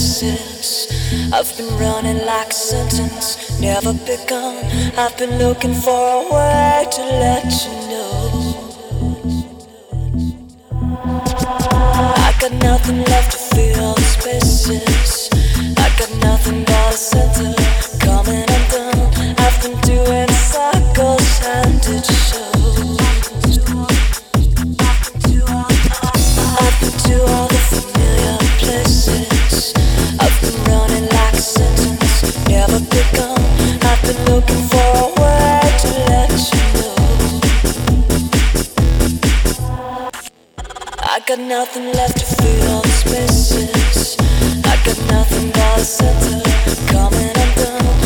places. I've been running like a sentence, never begun. I've been looking for a way to let you know. I got nothing left to fill the spaces. I got nothing but a center coming undone. I've been doing circles and it shows. Got nothing left to fill all the spaces. I got nothing but a center coming undone.